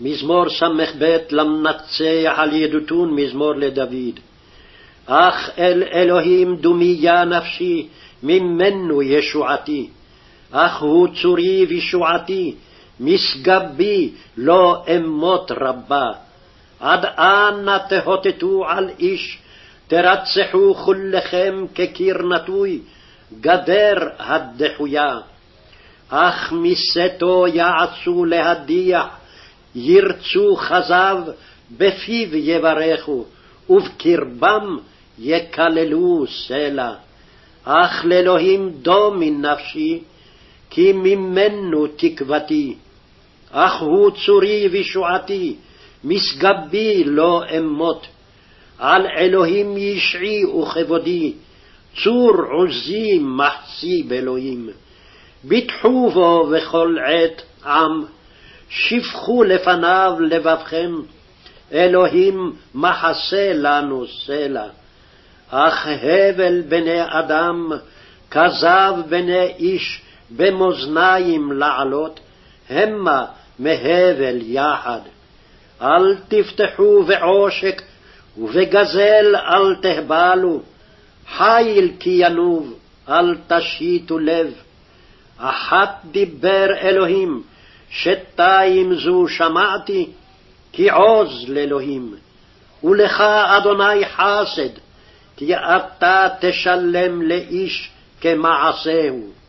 מזמור ס"ב למנצח על ידותון מזמור לדוד. אך אל אלוהים דומיה נפשי, ממנו ישועתי. אך הוא צורי וישועתי, משגבי לא אמות רבה. עד אנה תהוטטו על איש, תרצחו כולכם כקיר נטוי, גדר הדחויה. אך מסתו יעצו להדיח, ירצו כזב, בפיו יברכו, ובקרבם יקללו סלע. אך לאלוהים דומי נפשי, כי ממנו תקוותי. אך הוא צורי וישועתי, משגבי לא אמות. על אלוהים ישעי וכבודי, צור עוזי מחצי באלוהים. ביטחו בו בכל עת עם, שפכו לפניו לבבכם, אלוהים מחסה לנו סלע. אך הבל בני אדם, כזב בני איש, במאזניים לעלות, המה מהבל יחד. אל תפתחו בעושק, ובגזל אל תהבלו, חיל כי ינוב, אל תשיתו לב. אחת דיבר אלוהים, שתיים זו שמעתי, כי עוז לאלוהים. ולך, אדוני חסד, כי אתה תשלם לאיש כמעשהו.